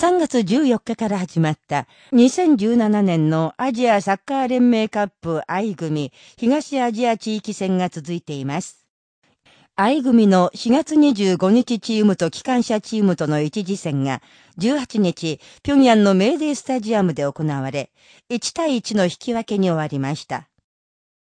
3月14日から始まった2017年のアジアサッカー連盟カップ I 組東アジア地域戦が続いています。I 組の4月25日チームと機関車チームとの一次戦が18日、平壌のメーデースタジアムで行われ、1対1の引き分けに終わりました。